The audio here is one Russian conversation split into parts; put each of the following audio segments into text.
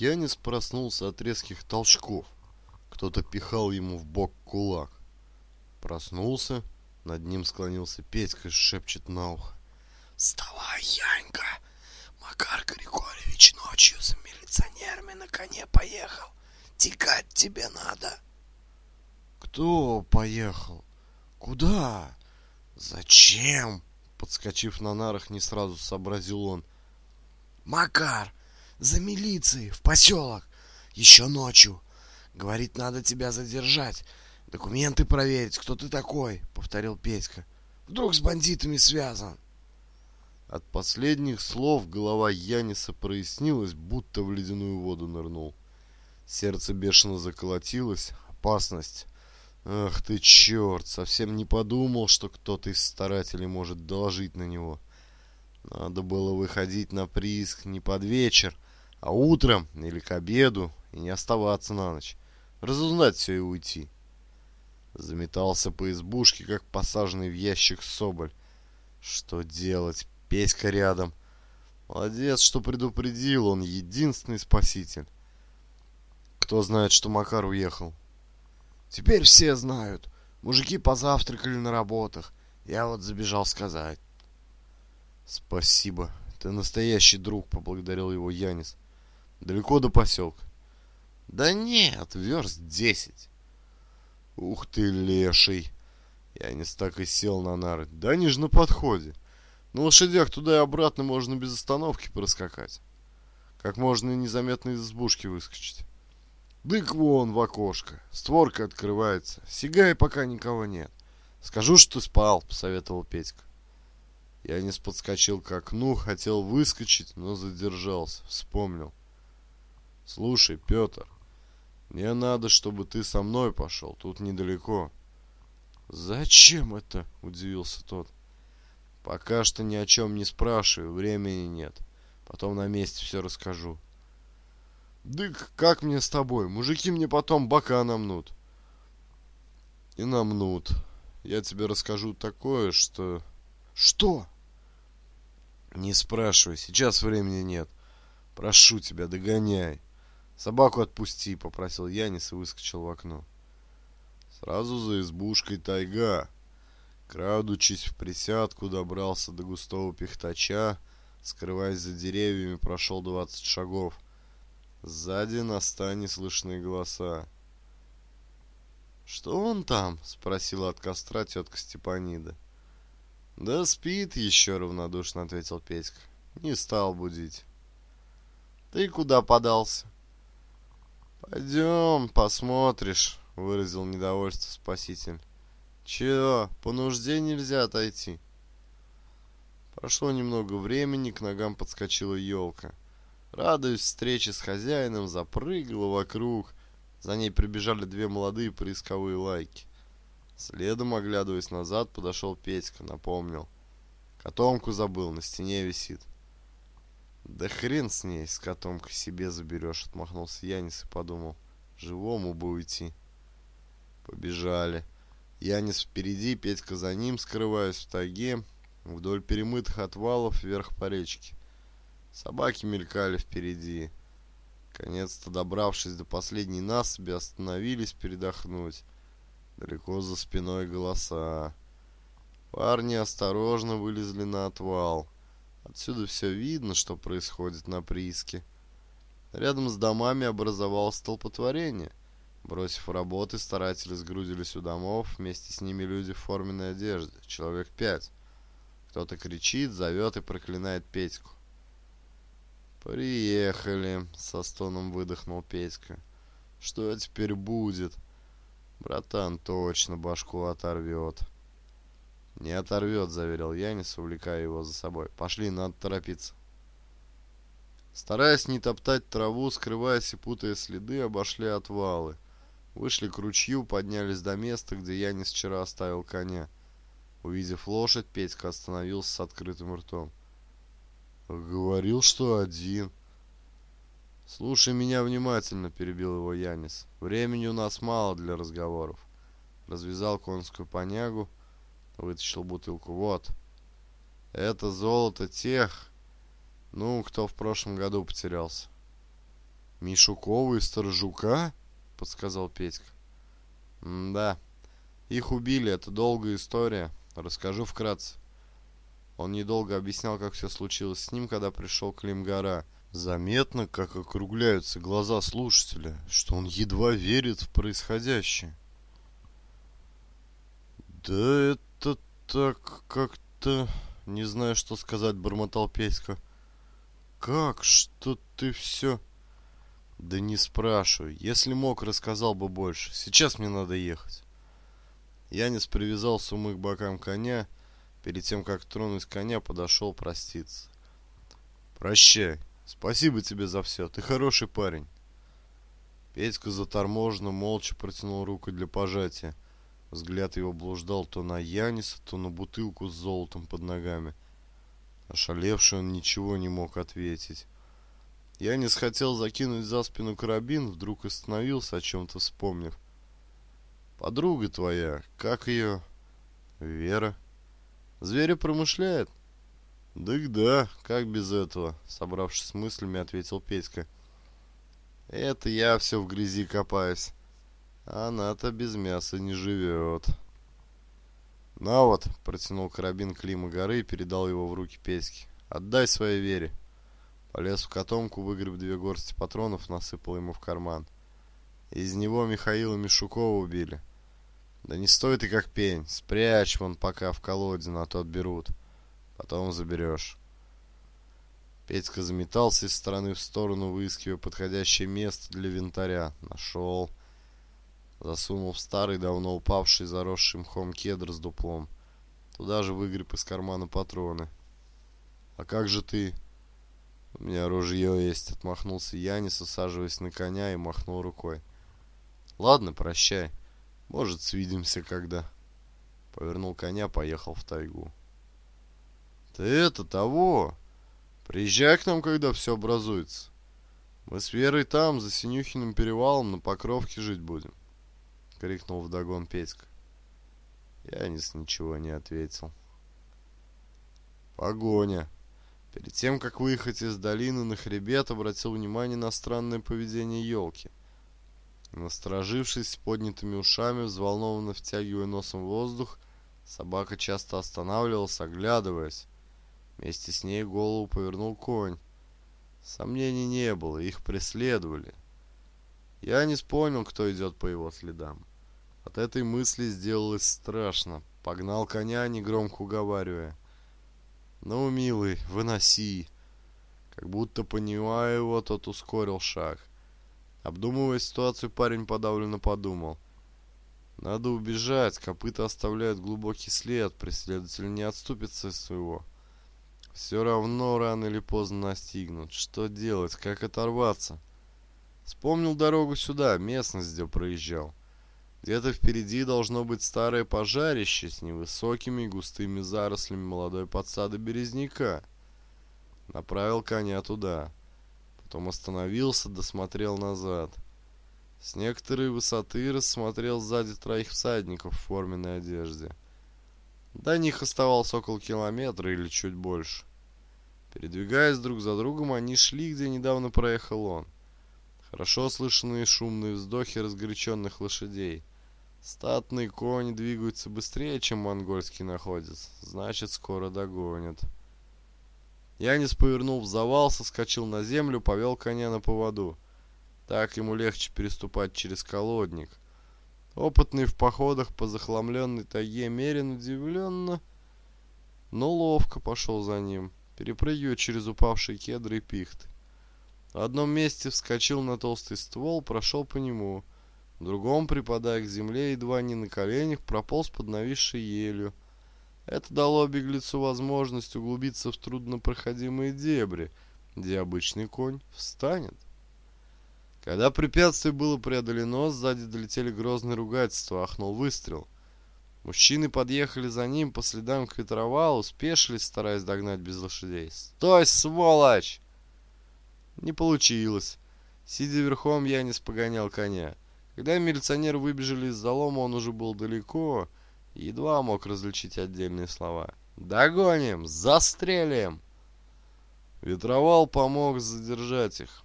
Янис проснулся от резких толчков. Кто-то пихал ему в бок кулак. Проснулся, над ним склонился Петька и шепчет на ухо. «Вставай, Янька! Макар Григорьевич ночью с милиционерами на коне поехал. Текать тебе надо!» «Кто поехал? Куда? Зачем?» Подскочив на нарах, не сразу сообразил он. «Макар, за милицией в поселок. Еще ночью. Говорит, надо тебя задержать. Документы проверить, кто ты такой, повторил Петька. Вдруг с бандитами связан. От последних слов голова Яниса прояснилась, будто в ледяную воду нырнул. Сердце бешено заколотилось. Опасность. Ах ты черт, совсем не подумал, что кто-то из старателей может доложить на него. Надо было выходить на прииск не под вечер, а утром или к обеду, и не оставаться на ночь. Разузнать все и уйти. Заметался по избушке, как посаженный в ящик соболь. Что делать? Петька рядом. Молодец, что предупредил, он единственный спаситель. Кто знает, что Макар уехал? Теперь все знают. Мужики позавтракали на работах. Я вот забежал сказать. Спасибо. Ты настоящий друг, поблагодарил его Янис. Далеко до поселка? Да нет, верст десять. Ух ты, леший. Я не так и сел на нары. Да они же на подходе. На лошадях туда и обратно можно без остановки проскакать. Как можно и незаметно из избушки выскочить. Дык вон в окошко. Створка открывается. Сигай, пока никого нет. Скажу, что спал, посоветовал Петька. Я не подскочил к окну, хотел выскочить, но задержался. Вспомнил. «Слушай, Петр, мне надо, чтобы ты со мной пошел, тут недалеко». «Зачем это?» – удивился тот. «Пока что ни о чем не спрашиваю, времени нет. Потом на месте все расскажу». «Дык, как мне с тобой? Мужики мне потом бока намнут». «И намнут. Я тебе расскажу такое, что...» «Что?» «Не спрашивай, сейчас времени нет. Прошу тебя, догоняй». «Собаку отпусти!» — попросил Янис и выскочил в окно. Сразу за избушкой тайга. Крадучись в присядку, добрался до густого пихтача, скрываясь за деревьями, прошел двадцать шагов. Сзади на стане слышны голоса. «Что он там?» — спросила от костра тетка Степанида. «Да спит еще», — равнодушно ответил Петька. «Не стал будить». «Ты куда подался?» «Пойдем, посмотришь», — выразил недовольство спаситель. «Чего, по нужде нельзя отойти?» Прошло немного времени, к ногам подскочила елка. Радуясь встрече с хозяином, запрыгала вокруг. За ней прибежали две молодые поисковые лайки. Следом, оглядываясь назад, подошел Петька, напомнил. «Котомку забыл, на стене висит». Да хрен с ней, с котом к себе заберешь, отмахнулся Янис и подумал. Живому бы уйти. Побежали. Янис впереди, Петька за ним, скрываясь в тайге, вдоль перемытых отвалов вверх по речке. Собаки мелькали впереди. Конец-то, добравшись до последней насыби, остановились передохнуть. Далеко за спиной голоса. Парни осторожно вылезли на отвал. — Отсюда все видно, что происходит на прииске. Рядом с домами образовалось столпотворение. Бросив работы, старатели сгрудились у домов, вместе с ними люди в форменной одежде, человек пять. Кто-то кричит, зовет и проклинает Петьку. «Приехали!» — со стоном выдохнул Петька. «Что теперь будет?» «Братан точно башку оторвет!» «Не оторвет», — заверил Янис, увлекая его за собой. «Пошли, надо торопиться». Стараясь не топтать траву, скрываясь и путая следы, обошли отвалы. Вышли к ручью, поднялись до места, где Янис вчера оставил коня. Увидев лошадь, Петька остановился с открытым ртом. «Говорил, что один». «Слушай меня внимательно», — перебил его Янис. «Времени у нас мало для разговоров». Развязал конскую понягу, — вытащил бутылку. Вот. Это золото тех, ну, кто в прошлом году потерялся. Мишукова и Сторожука? Подсказал Петька. Да. Их убили, это долгая история. Расскажу вкратце. Он недолго объяснял, как все случилось с ним, когда пришел Климгора. Заметно, как округляются глаза слушателя, что он едва верит в происходящее. «Да это так как-то... Не знаю, что сказать, бормотал Петька. Как? Что ты все... Да не спрашивай. Если мог, рассказал бы больше. Сейчас мне надо ехать. Янис привязал сумы к бокам коня. Перед тем, как тронуть коня, подошел проститься. Прощай. Спасибо тебе за все. Ты хороший парень. Петька заторможенно молча протянул руку для пожатия. Взгляд его блуждал то на Яниса, то на бутылку с золотом под ногами. Ошалевший он ничего не мог ответить. Янис хотел закинуть за спину карабин, вдруг остановился, о чем-то вспомнив. «Подруга твоя, как ее?» «Вера». «Зверя промышляет?» «Дык да, как без этого?» — собравшись с мыслями, ответил Петька. «Это я все в грязи копаюсь». Она-то без мяса не живет. «На вот!» — протянул карабин Клима горы и передал его в руки Петьке. «Отдай своей Вере!» Полез в котомку, выгреб две горсти патронов, насыпал ему в карман. Из него Михаила Мишукова убили. Да не стой ты как пень, спрячь вон пока в колоде, на то отберут. Потом заберешь. Петька заметался из стороны в сторону, выискивая подходящее место для винтаря. Нашел засунул в старый, давно упавший, заросший мхом кедр с дуплом. Туда же выгреб из кармана патроны. «А как же ты?» «У меня ружье есть», — отмахнулся Янис, усаживаясь на коня и махнул рукой. «Ладно, прощай. Может, свидимся когда». Повернул коня, поехал в тайгу. «Ты это того! Приезжай к нам, когда все образуется. Мы с Верой там, за Синюхиным перевалом, на Покровке жить будем. — крикнул вдогон Петька. Янис ничего не ответил. «Погоня!» Перед тем, как выехать из долины на хребет, обратил внимание на странное поведение елки. Насторожившись с поднятыми ушами, взволнованно втягивая носом воздух, собака часто останавливалась, оглядываясь. Вместе с ней голову повернул конь. Сомнений не было, их преследовали. Я не понял, кто идет по его следам. От этой мысли сделалось страшно. Погнал коня, негромко уговаривая. «Ну, милый, выноси!» Как будто понимая его, тот ускорил шаг. Обдумывая ситуацию, парень подавленно подумал. «Надо убежать, копыта оставляют глубокий след, преследователь не отступится из своего. Все равно рано или поздно настигнут. Что делать, как оторваться?» Вспомнил дорогу сюда, местность, где проезжал. Где-то впереди должно быть старое пожарище с невысокими густыми зарослями молодой подсады березняка. Направил коня туда. Потом остановился, досмотрел назад. С некоторой высоты рассмотрел сзади троих всадников в форменной одежде. До них оставалось около километра или чуть больше. Передвигаясь друг за другом, они шли, где недавно проехал он. Хорошо слышны шумные вздохи разгоряченных лошадей. Статный конь двигается быстрее, чем монгольский находит. Значит, скоро догонят. Янис повернул в завал, соскочил на землю, повел коня на поводу. Так ему легче переступать через колодник. Опытный в походах по захламленной тайге Мерин удивленно, но ловко пошел за ним, перепрыгивая через упавшие кедры и пихты. В одном месте вскочил на толстый ствол, прошел по нему — в другом припадая к земле, едва не на коленях, прополз под нависшей елью. Это дало беглецу возможность углубиться в труднопроходимые дебри, где обычный конь встанет. Когда препятствие было преодолено, сзади долетели грозные ругательства, ахнул выстрел. Мужчины подъехали за ним по следам к ветровалу, спешились, стараясь догнать без лошадей. «Стой, сволочь!» Не получилось. Сидя верхом, я не спогонял коня. Когда милиционеры выбежали из залома, он уже был далеко и едва мог различить отдельные слова. «Догоним! Застрелим!» Ветровал помог задержать их.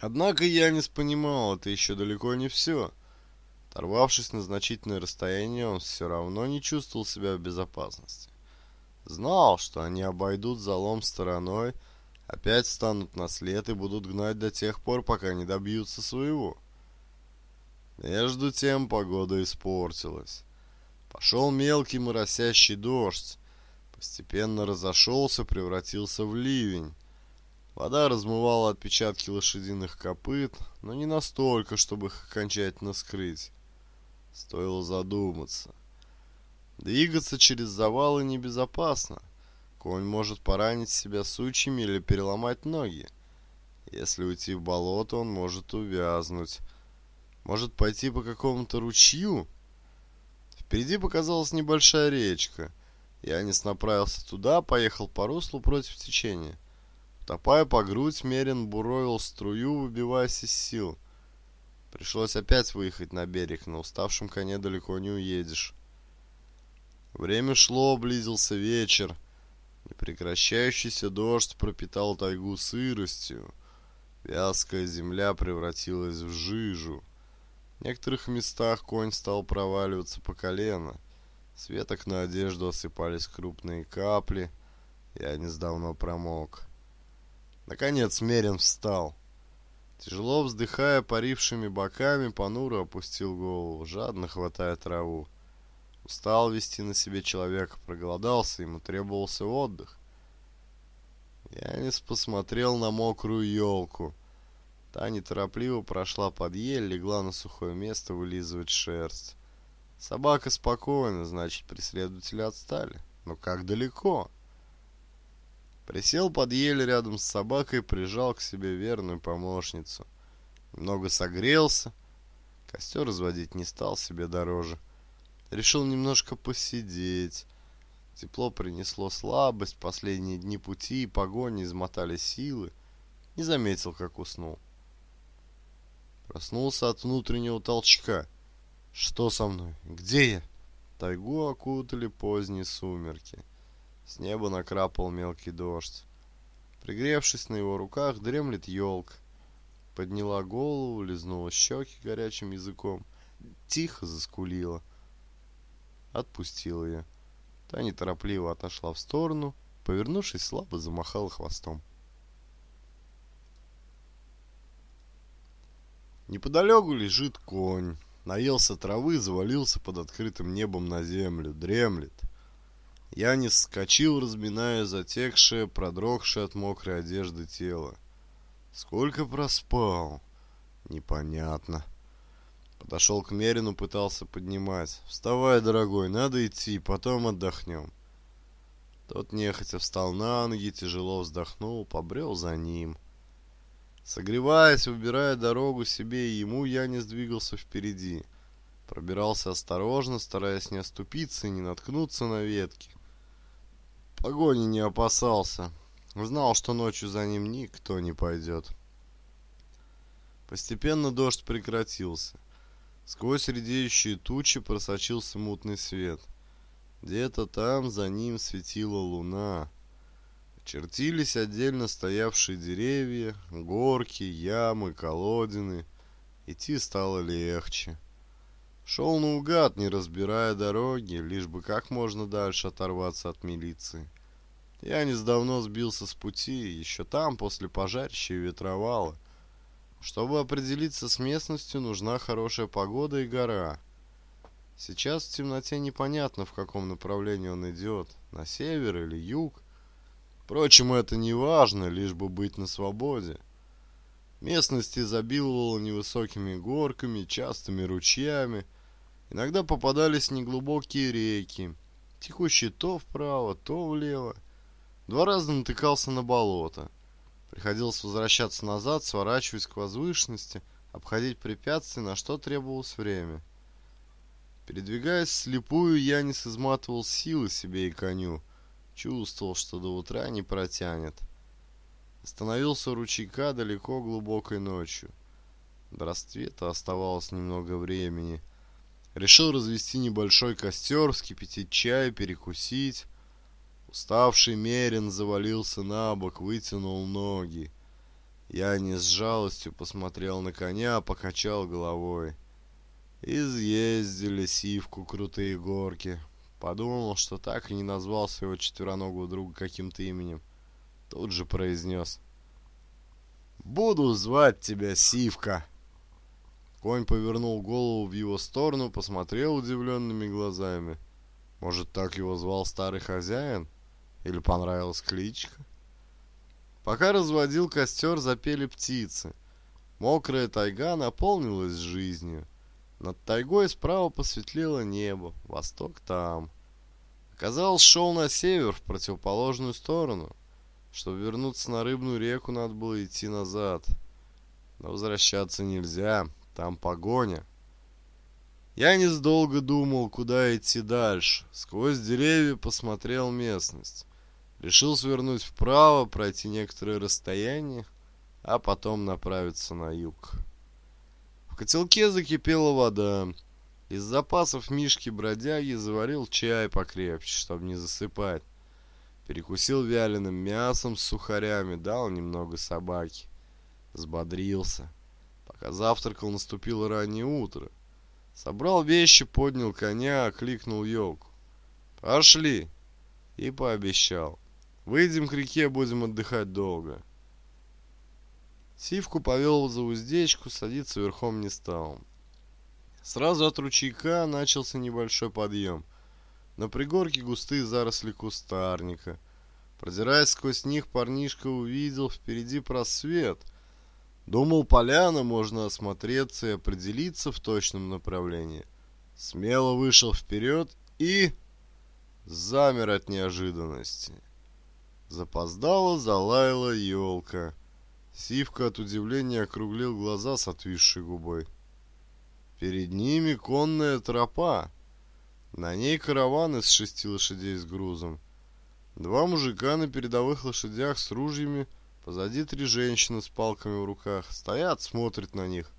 Однако я не понимал, это еще далеко не все. Оторвавшись на значительное расстояние, он все равно не чувствовал себя в безопасности. Знал, что они обойдут залом стороной, опять станут на след и будут гнать до тех пор, пока не добьются своего. Между тем погода испортилась. Пошел мелкий моросящий дождь. Постепенно разошелся, превратился в ливень. Вода размывала отпечатки лошадиных копыт, но не настолько, чтобы их окончательно скрыть. Стоило задуматься. Двигаться через завалы небезопасно. Конь может поранить себя сучьями или переломать ноги. Если уйти в болото, он может увязнуть. Может пойти по какому-то ручью? Впереди показалась небольшая речка. Янис направился туда, поехал по руслу против течения. Топая по грудь, Мерин буровил струю, выбиваясь из сил. Пришлось опять выехать на берег, но уставшим коне далеко не уедешь. Время шло, близился вечер. Непрекращающийся дождь пропитал тайгу сыростью. Вязкая земля превратилась в жижу. В некоторых местах конь стал проваливаться по колено. С веток на одежду осыпались крупные капли. Я несдавно промок. Наконец Мерин встал. Тяжело вздыхая парившими боками, понуро опустил голову, жадно хватая траву. Устал вести на себе человека, проголодался, ему требовался отдых. Я не посмотрел на мокрую елку, Таня торопливо прошла под ель, легла на сухое место вылизывать шерсть. Собака спокойна, значит, преследователи отстали. Но как далеко? Присел под ель рядом с собакой и прижал к себе верную помощницу. Немного согрелся. Костер разводить не стал, себе дороже. Решил немножко посидеть. Тепло принесло слабость, последние дни пути и погони измотали силы. Не заметил, как уснул. Проснулся от внутреннего толчка. Что со мной? Где я? Тайгу окутали поздние сумерки. С неба накрапал мелкий дождь. Пригревшись на его руках, дремлет елка. Подняла голову, лизнула щеки горячим языком. Тихо заскулила. Отпустила ее. Та неторопливо отошла в сторону, повернувшись, слабо замахала хвостом. Неподалеку лежит конь. Наелся травы, завалился под открытым небом на землю. Дремлет. Я не вскочил, разминая затекшее, продрогшее от мокрой одежды тело. Сколько проспал? Непонятно. Подошел к Мерину, пытался поднимать. «Вставай, дорогой, надо идти, потом отдохнем». Тот нехотя встал на ноги, тяжело вздохнул, побрел за ним. Согреваясь, выбирая дорогу себе и ему, я не сдвигался впереди. Пробирался осторожно, стараясь не оступиться и не наткнуться на ветки. Погони не опасался. Знал, что ночью за ним никто не пойдет. Постепенно дождь прекратился. Сквозь редеющие тучи просочился мутный свет. Где-то там за ним светила луна. Чертились отдельно стоявшие деревья, горки, ямы, колодины. Идти стало легче. Шел наугад, не разбирая дороги, лишь бы как можно дальше оторваться от милиции. Я не несдавно сбился с пути, еще там, после пожарища и ветровала. Чтобы определиться с местностью, нужна хорошая погода и гора. Сейчас в темноте непонятно, в каком направлении он идет, на север или юг. Впрочем, это не важно, лишь бы быть на свободе. Местность изобиловала невысокими горками, частыми ручьями. Иногда попадались неглубокие реки, текущие то вправо, то влево. Два раза натыкался на болото. Приходилось возвращаться назад, сворачивать к возвышенности, обходить препятствия, на что требовалось время. Передвигаясь слепую, Янис изматывал силы себе и коню. Чувствовал, что до утра не протянет. Остановился у ручейка далеко глубокой ночью. До рассвета оставалось немного времени. Решил развести небольшой костер, вскипятить чай, перекусить. Уставший Мерин завалился на бок, вытянул ноги. Я не с жалостью посмотрел на коня, покачал головой. Изъездили сивку крутые горки. Подумал, что так и не назвал своего четвероногого друга каким-то именем. Тут же произнес. «Буду звать тебя Сивка!» Конь повернул голову в его сторону, посмотрел удивленными глазами. Может, так его звал старый хозяин? Или понравилась кличка? Пока разводил костер, запели птицы. Мокрая тайга наполнилась жизнью. Над тайгой справа посветлело небо, восток там. Оказалось, шел на север, в противоположную сторону. Чтобы вернуться на Рыбную реку, надо было идти назад. Но возвращаться нельзя, там погоня. Я несдолго думал, куда идти дальше. Сквозь деревья посмотрел местность. Решил свернуть вправо, пройти некоторое расстояние, а потом направиться на юг котелке закипела вода. Из запасов Мишки-бродяги заварил чай покрепче, чтобы не засыпать. Перекусил вяленым мясом с сухарями, дал немного собаке, Сбодрился. Пока завтракал, наступило раннее утро. Собрал вещи, поднял коня, окликнул елку. «Пошли!» И пообещал. «Выйдем к реке, будем отдыхать долго». Сивку повел за уздечку, садиться верхом не стал. Сразу от ручейка начался небольшой подъем. На пригорке густые заросли кустарника. Продираясь сквозь них, парнишка увидел впереди просвет. Думал, поляна можно осмотреться и определиться в точном направлении. Смело вышел вперед и... замер от неожиданности. Запоздала, залаяла елка. Сивка от удивления округлил глаза с отвисшей губой. Перед ними конная тропа. На ней караван из шести лошадей с грузом. Два мужика на передовых лошадях с ружьями, позади три женщины с палками в руках. Стоят, смотрят на них.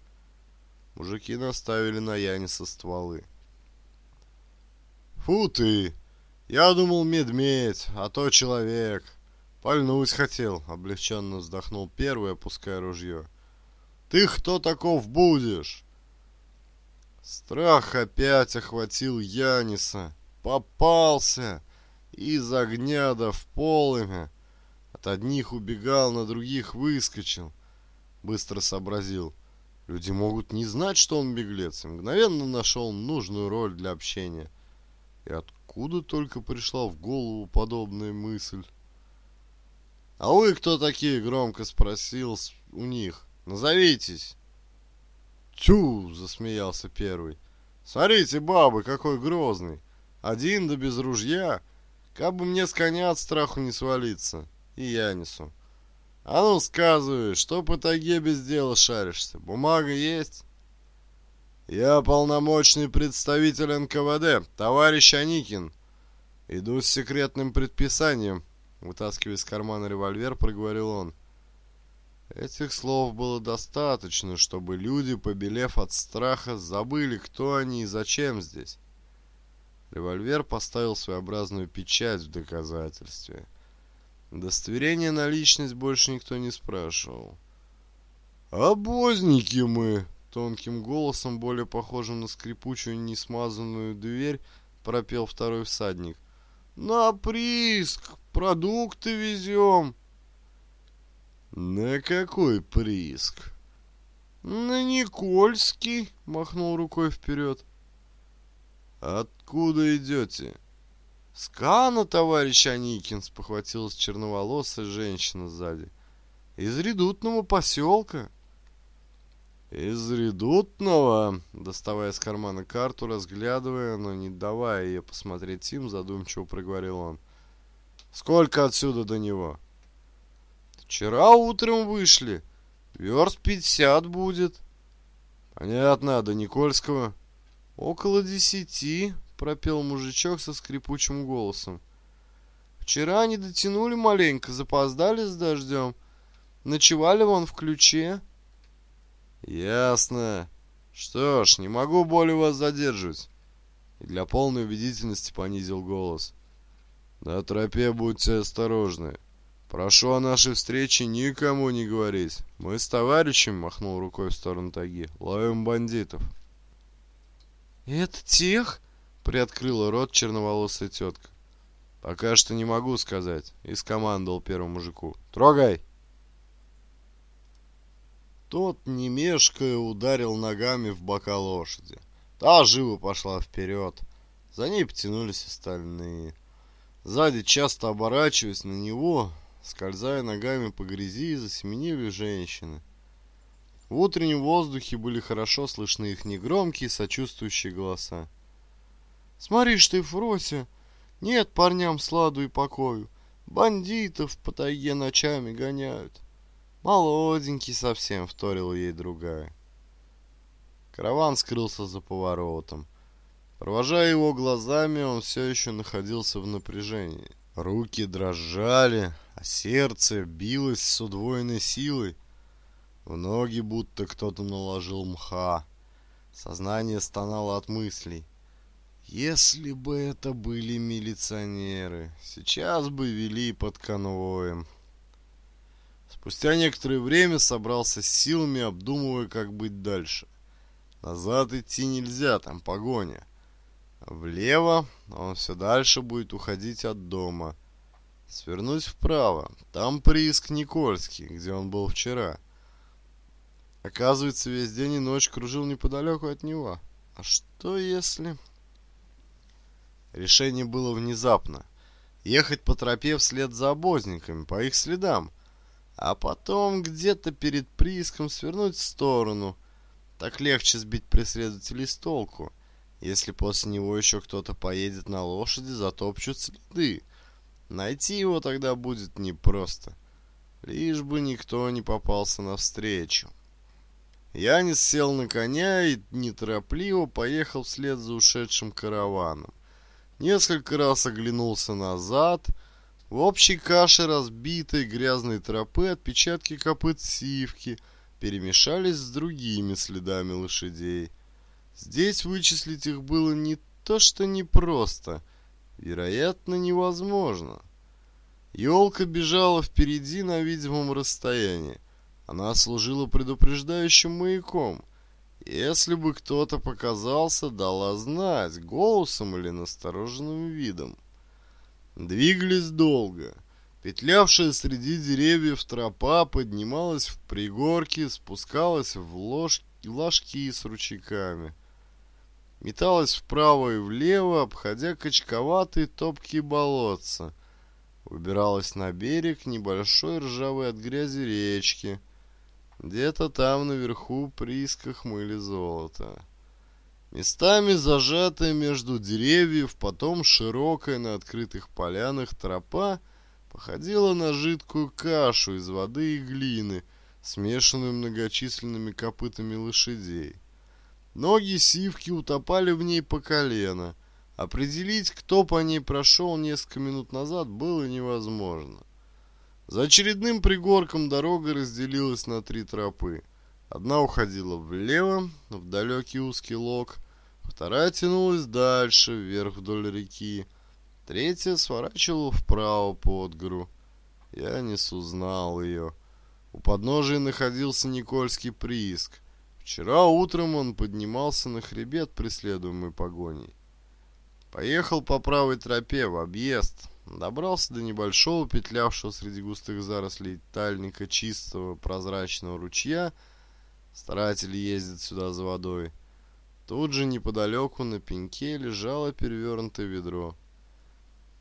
Мужики наставили на Яниса стволы. «Фу ты! Я думал медведь, а то человек!» «Пальнуть хотел», — облегченно вздохнул первый, опуская ружье. «Ты кто таков будешь?» Страх опять охватил Яниса. Попался! Из огня до в полымя. От одних убегал, на других выскочил. Быстро сообразил. Люди могут не знать, что он беглец, и мгновенно нашел нужную роль для общения. И откуда только пришла в голову подобная мысль? «А вы кто такие?» — громко спросил у них. «Назовитесь!» «Тю!» — засмеялся первый. «Смотрите, бабы, какой грозный! Один да без ружья! Как бы мне с коня от страху не свалиться! И я несу!» «А ну, сказывай, что по таге без дела шаришься? Бумага есть?» «Я полномочный представитель НКВД, товарищ Аникин. Иду с секретным предписанием», Вытаскивая из кармана револьвер, проговорил он. Этих слов было достаточно, чтобы люди, побелев от страха, забыли, кто они и зачем здесь. Револьвер поставил своеобразную печать в доказательстве. Удостоверение на личность больше никто не спрашивал. «Обозники мы!» — тонким голосом, более похожим на скрипучую несмазанную дверь, пропел второй всадник. «На прииск! продукты везем». «На какой прииск?» «На Никольский», — махнул рукой вперед. «Откуда идете?» «С Кана, товарищ Аникин», — спохватилась черноволосая женщина сзади. «Из редутного поселка». «Из редутного?» — доставая из кармана карту, разглядывая, но не давая ее посмотреть им, задумчиво проговорил он. Сколько отсюда до него? Вчера утром вышли. Верст пятьдесят будет. Понятно, до Никольского. Около десяти, пропел мужичок со скрипучим голосом. Вчера не дотянули маленько, запоздали с дождем. Ночевали вон в ключе. Ясно. Что ж, не могу более вас задерживать. И для полной убедительности понизил голос. — на тропе будьте осторожны. Прошу о нашей встрече никому не говорить. Мы с товарищем, махнул рукой в сторону таги, ловим бандитов. Это тех? Приоткрыла рот черноволосая тетка. Пока что не могу сказать. И скомандовал первому мужику. Трогай! Тот, не мешкая, ударил ногами в бока лошади. Та живо пошла вперед. За ней потянулись остальные. Сзади часто оборачиваясь на него, скользая ногами по грязи, засеменили женщины. В утреннем воздухе были хорошо слышны их негромкие, сочувствующие голоса. «Смотри ж ты, Фрося! Нет парням сладу и покою! Бандитов по тайге ночами гоняют!» «Молоденький совсем!» — вторила ей другая. Караван скрылся за поворотом. Провожая его глазами, он все еще находился в напряжении. Руки дрожали, а сердце билось с удвоенной силой. В ноги будто кто-то наложил мха. Сознание стонало от мыслей. Если бы это были милиционеры, сейчас бы вели под конвоем. Спустя некоторое время собрался с силами, обдумывая, как быть дальше. Назад идти нельзя, там погоня влево, а он все дальше будет уходить от дома. Свернуть вправо. Там прииск Никольский, где он был вчера. Оказывается, весь день и ночь кружил неподалеку от него. А что если... Решение было внезапно. Ехать по тропе вслед за обозниками, по их следам. А потом где-то перед прииском свернуть в сторону. Так легче сбить преследователей с толку. Если после него еще кто-то поедет на лошади, затопчут следы. Найти его тогда будет непросто. Лишь бы никто не попался навстречу. Янис сел на коня и неторопливо поехал вслед за ушедшим караваном. Несколько раз оглянулся назад. В общей каше разбитой грязной тропы отпечатки копыт сивки перемешались с другими следами лошадей. Здесь вычислить их было не то что непросто, вероятно, невозможно. Ёлка бежала впереди на видимом расстоянии. Она служила предупреждающим маяком. Если бы кто-то показался, дала знать, голосом или настороженным видом. Двигались долго. Петлявшая среди деревьев тропа поднималась в пригорки, спускалась в ложки, ложки с ручейками металась вправо и влево, обходя качковатые топкие болотца. Убиралась на берег небольшой ржавой от грязи речки. Где-то там наверху прииска хмыли золото. Местами зажатая между деревьев, потом широкая на открытых полянах тропа походила на жидкую кашу из воды и глины, смешанную многочисленными копытами лошадей. Ноги сивки утопали в ней по колено. Определить, кто по ней прошел несколько минут назад, было невозможно. За очередным пригорком дорога разделилась на три тропы. Одна уходила влево, в далекий узкий лог, вторая тянулась дальше, вверх вдоль реки, третья сворачивала вправо под гору. Я не узнал ее. У подножия находился Никольский прииск — Вчера утром он поднимался на хребет, преследуемый погоней. Поехал по правой тропе в объезд, добрался до небольшого петлявшего среди густых зарослей тальника чистого прозрачного ручья. Старатели ездят сюда за водой. Тут же неподалеку на пеньке лежало перевернутое ведро.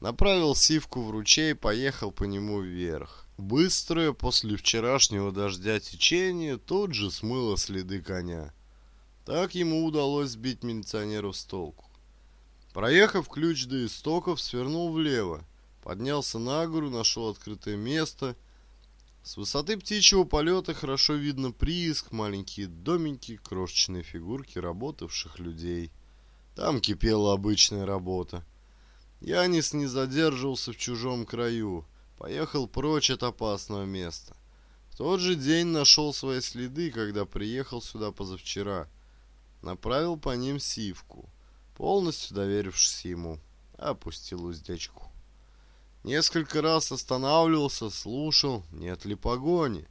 Направил сивку в ручей, поехал по нему вверх. Быстрое после вчерашнего дождя течение тут же смыло следы коня. Так ему удалось сбить милиционеров с толку. Проехав ключ до истоков, свернул влево, поднялся на гору, нашел открытое место. С высоты птичьего полета хорошо видно прииск, маленькие домики, крошечные фигурки работавших людей. Там кипела обычная работа. Я не задерживался в чужом краю — поехал прочь от опасного места. В тот же день нашел свои следы, когда приехал сюда позавчера. Направил по ним сивку, полностью доверившись ему, опустил уздечку. Несколько раз останавливался, слушал, нет ли погони.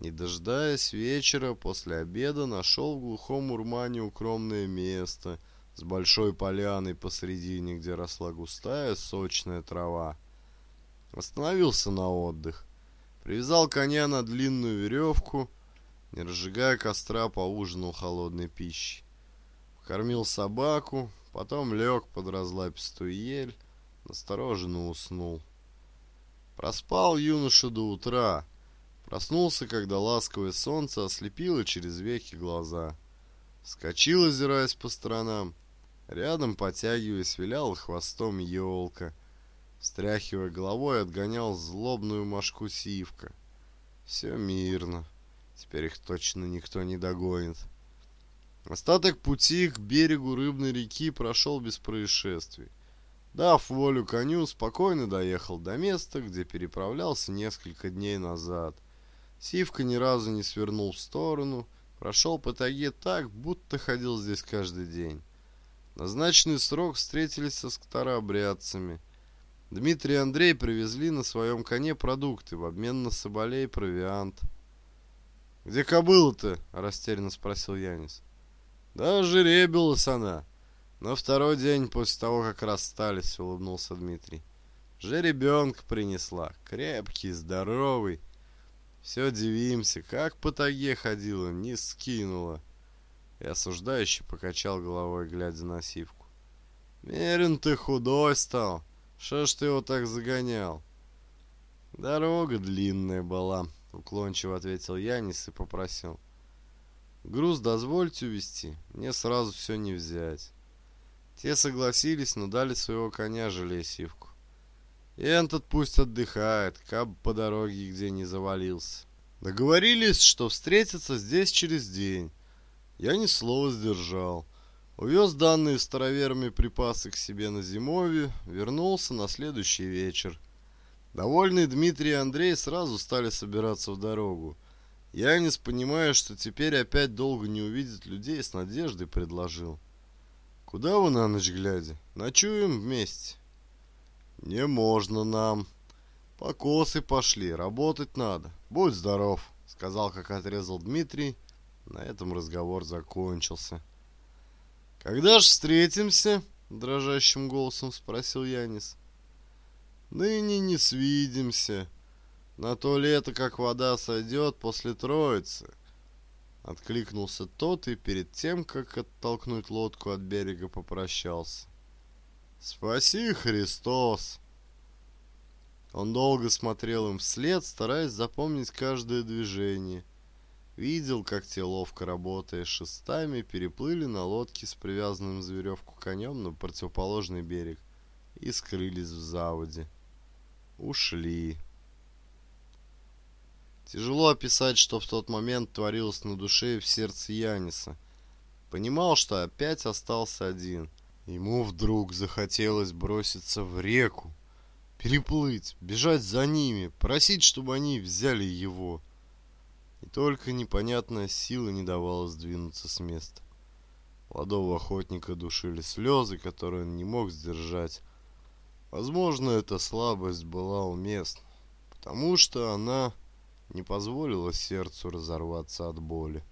Не дожидаясь вечера, после обеда нашел в глухом урмане укромное место с большой поляной посредине, где росла густая сочная трава. Остановился на отдых. Привязал коня на длинную веревку, не разжигая костра, поужинал холодной пищей. Кормил собаку, потом лег под разлапистую ель, настороженно уснул. Проспал юноша до утра. Проснулся, когда ласковое солнце ослепило через веки глаза. Вскочил, озираясь по сторонам. Рядом, потягиваясь, виляла хвостом елка — Стряхивая головой, отгонял злобную мошку сивка. Все мирно. Теперь их точно никто не догонит. Остаток пути к берегу Рыбной реки прошел без происшествий. Дав волю коню, спокойно доехал до места, где переправлялся несколько дней назад. Сивка ни разу не свернул в сторону, прошел по таге так, будто ходил здесь каждый день. Назначенный срок встретились со скоторообрядцами. Дмитрий и Андрей привезли на своем коне продукты в обмен на соболей и провиант. «Где кобыла-то?» – растерянно спросил Янис. «Да жеребилась она. На второй день после того, как расстались», – улыбнулся Дмитрий. «Жеребенка принесла. Крепкий, здоровый. Все дивимся, как по таге ходила, не скинула». И осуждающе покачал головой, глядя на сивку. «Мерен ты худой стал». Что ж ты его так загонял? Дорога длинная была, уклончиво ответил Янис и попросил. Груз дозвольте увезти, мне сразу все не взять. Те согласились, но дали своего коня желе И Энтот пусть отдыхает, каб по дороге где не завалился. Договорились, что встретятся здесь через день. Я ни слова сдержал. Увез данные староверами припасы к себе на зимовье, вернулся на следующий вечер. Довольный Дмитрий и Андрей сразу стали собираться в дорогу. Янис, понимая, что теперь опять долго не увидит людей, с надеждой предложил. «Куда вы на ночь глядя? Ночуем вместе». «Не можно нам. Покосы пошли, работать надо. Будь здоров», — сказал, как отрезал Дмитрий. На этом разговор закончился. «Когда ж встретимся?» — дрожащим голосом спросил Янис. «Ныне не свидимся. На то лето, как вода сойдет после Троицы». Откликнулся тот и перед тем, как оттолкнуть лодку от берега, попрощался. «Спаси, Христос!» Он долго смотрел им вслед, стараясь запомнить каждое движение — Видел, как ты ловко работая шестами, переплыли на лодке с привязанным за веревку конем на противоположный берег и скрылись в заводе. Ушли. Тяжело описать, что в тот момент творилось на душе и в сердце Яниса. Понимал, что опять остался один. Ему вдруг захотелось броситься в реку, переплыть, бежать за ними, просить, чтобы они взяли его. И только непонятная сила не давала сдвинуться с места. Молодого охотника душили слезы, которые он не мог сдержать. Возможно, эта слабость была уместна, потому что она не позволила сердцу разорваться от боли.